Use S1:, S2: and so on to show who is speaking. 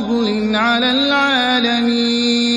S1: فضل على العالمين.